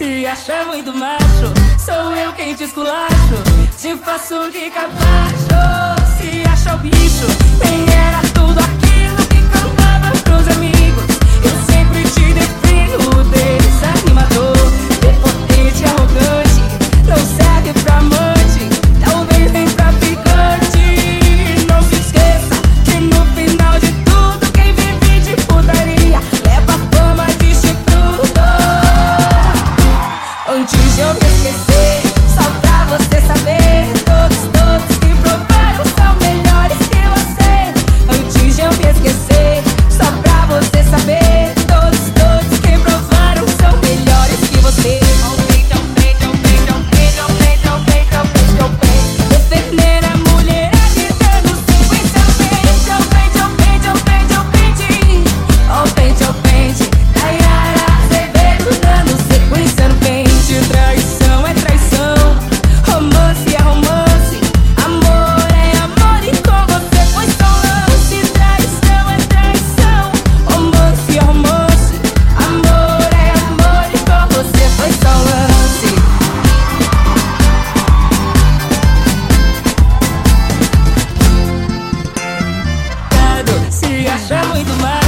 Se acha muito macho, sou eu quem te esculacho. Te faço de capacho. with the light.